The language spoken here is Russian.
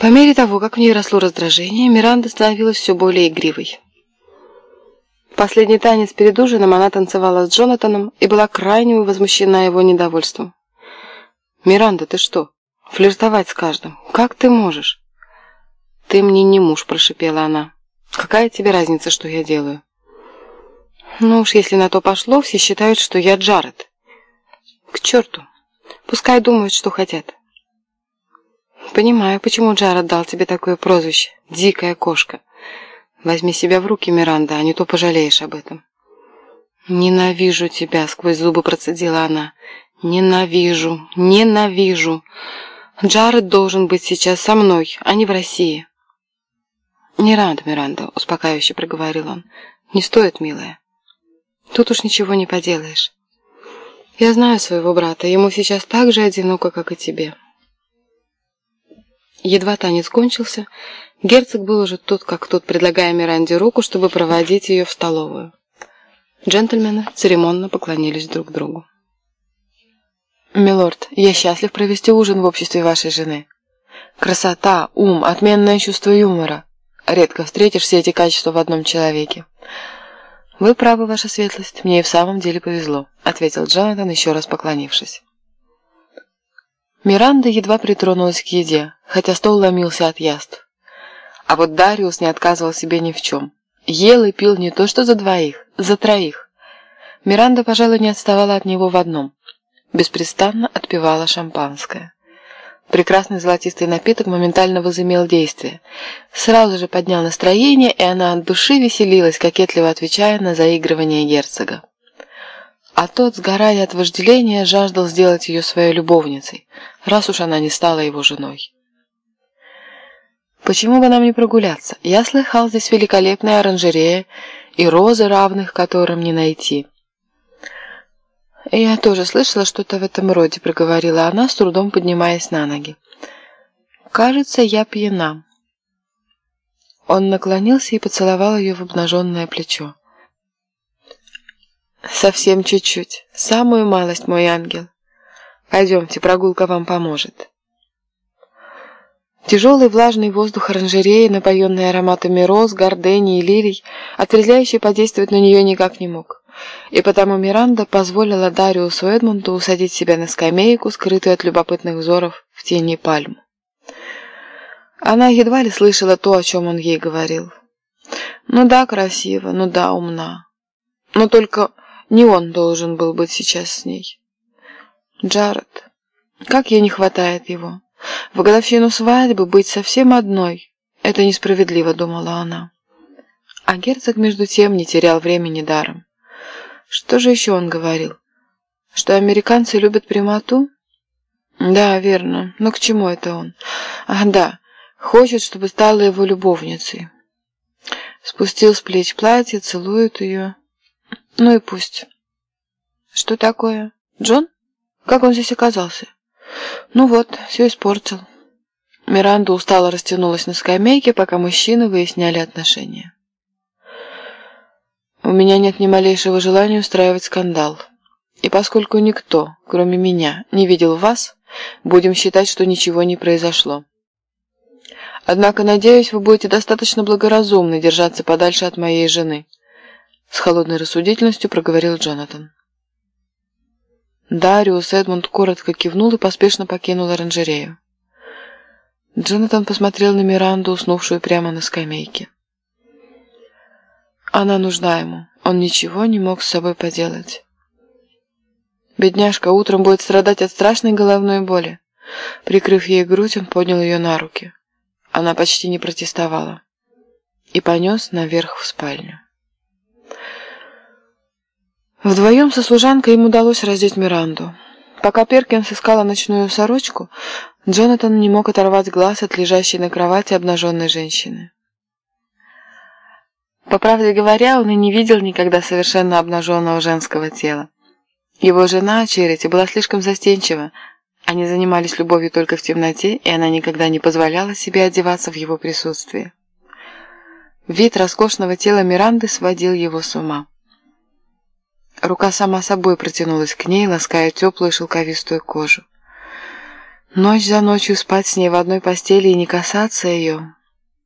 По мере того, как в ней росло раздражение, Миранда становилась все более игривой. Последний танец перед ужином она танцевала с Джонатаном и была крайне возмущена его недовольством. «Миранда, ты что? Флиртовать с каждым? Как ты можешь?» «Ты мне не муж», – прошипела она. «Какая тебе разница, что я делаю?» «Ну уж, если на то пошло, все считают, что я Джаред». «К черту! Пускай думают, что хотят». «Понимаю, почему Джаред дал тебе такое прозвище. Дикая кошка. Возьми себя в руки, Миранда, а не то пожалеешь об этом». «Ненавижу тебя», — сквозь зубы процедила она. «Ненавижу, ненавижу. Джаред должен быть сейчас со мной, а не в России». «Не рада, Миранда», — успокаивающе проговорил он. «Не стоит, милая. Тут уж ничего не поделаешь. Я знаю своего брата, ему сейчас так же одиноко, как и тебе». Едва танец кончился, герцог был уже тут, как тут, предлагая Миранде руку, чтобы проводить ее в столовую. Джентльмены церемонно поклонились друг другу. «Милорд, я счастлив провести ужин в обществе вашей жены. Красота, ум, отменное чувство юмора. Редко встретишь все эти качества в одном человеке». «Вы правы, ваша светлость, мне и в самом деле повезло», — ответил Джонатан, еще раз поклонившись. Миранда едва притронулась к еде, хотя стол ломился от яств. А вот Дариус не отказывал себе ни в чем. Ел и пил не то что за двоих, за троих. Миранда, пожалуй, не отставала от него в одном. Беспрестанно отпивала шампанское. Прекрасный золотистый напиток моментально возымел действие. Сразу же поднял настроение, и она от души веселилась, кокетливо отвечая на заигрывание герцога. А тот, сгорая от вожделения, жаждал сделать ее своей любовницей, раз уж она не стала его женой. Почему бы нам не прогуляться? Я слыхал, здесь великолепная оранжерея и розы, равных которым не найти. Я тоже слышала что-то в этом роде, проговорила она, с трудом поднимаясь на ноги. Кажется, я пьяна. Он наклонился и поцеловал ее в обнаженное плечо. Совсем чуть-чуть. Самую малость, мой ангел. Пойдемте, прогулка вам поможет. Тяжелый влажный воздух оранжереи, напоенный ароматами роз, гордений и лилий, отрезвляющий подействовать на нее никак не мог. И потому Миранда позволила Дариусу Эдмунду усадить себя на скамейку, скрытую от любопытных взоров в тени пальм. Она едва ли слышала то, о чем он ей говорил. Ну да, красиво, ну да, умна. Но только не он должен был быть сейчас с ней. Джаред. Как ей не хватает его. В годовщину свадьбы быть совсем одной. Это несправедливо, думала она. А герцог, между тем, не терял времени даром. Что же еще он говорил? Что американцы любят прямоту? Да, верно. Но к чему это он? Ах, да. Хочет, чтобы стала его любовницей. Спустил с плеч платье, целует ее. Ну и пусть. Что такое? Джон? Как он здесь оказался? Ну вот, все испортил. Миранда устало растянулась на скамейке, пока мужчины выясняли отношения. У меня нет ни малейшего желания устраивать скандал. И поскольку никто, кроме меня, не видел вас, будем считать, что ничего не произошло. Однако, надеюсь, вы будете достаточно благоразумны держаться подальше от моей жены. С холодной рассудительностью проговорил Джонатан. Дариус Эдмунд коротко кивнул и поспешно покинул оранжерею. Джонатан посмотрел на Миранду, уснувшую прямо на скамейке. Она нужна ему. Он ничего не мог с собой поделать. Бедняжка утром будет страдать от страшной головной боли. Прикрыв ей грудь, он поднял ее на руки. Она почти не протестовала. И понес наверх в спальню. Вдвоем со служанкой им удалось раздеть Миранду. Пока Перкинс искала ночную сорочку, Джонатан не мог оторвать глаз от лежащей на кровати обнаженной женщины. По правде говоря, он и не видел никогда совершенно обнаженного женского тела. Его жена, Черити, была слишком застенчива. Они занимались любовью только в темноте, и она никогда не позволяла себе одеваться в его присутствии. Вид роскошного тела Миранды сводил его с ума. Рука сама собой протянулась к ней, лаская теплую шелковистую кожу. Ночь за ночью спать с ней в одной постели и не касаться ее.